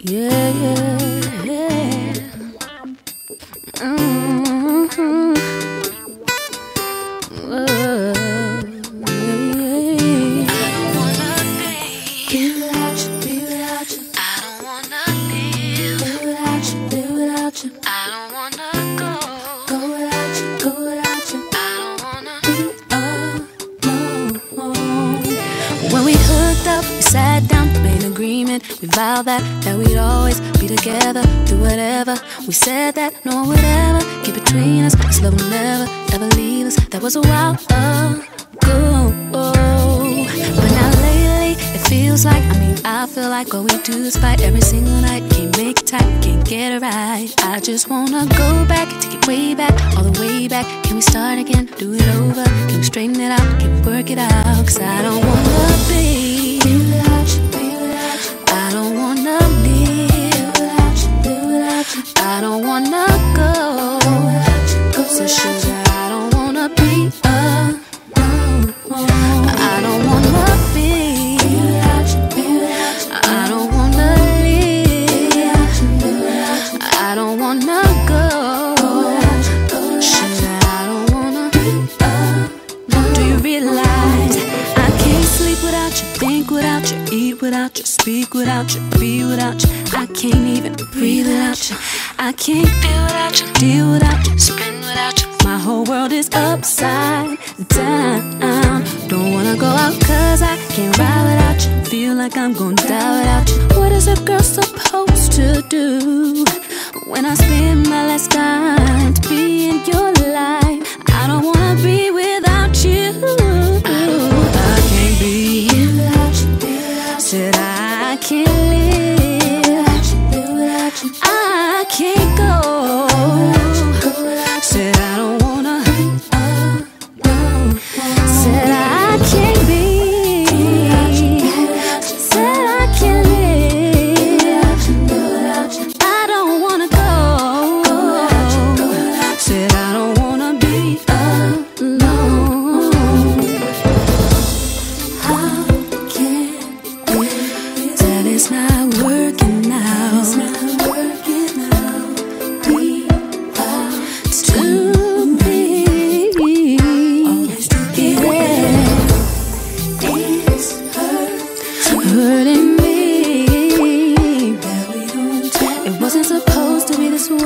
Yeah, yeah, yeah. Mm-hmm. Whoa, yeah. Be We vowed that that we'd always be together, do whatever. We said that no one would ever get between us. This love will never, ever leave us. That was a while ago. But now lately, it feels like, I mean, I feel like all we do is fight every single night. Can't make it tight, can't get it right. I just wanna go back, take it way back, all the way back. Can we start again? Do it over? Can we straighten it out? Can we work it out? I don't wanna go. Sugar, I don't wanna. Do you realize I can't sleep without you, think without you, eat without you, speak without you, be without you? I can't even breathe without you. I can't feel without you, deal without you, spin without you. My whole world is upside down. Don't wanna go out cause I can't ride without you. Feel like I'm gonna die without you. What is a girl supposed to do when I spend my last dime to be in your life, I don't wanna be without you. I, I can't be without you. Said I can't.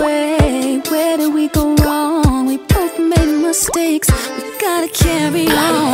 way. Where did we go wrong? We both made mistakes. We gotta carry on.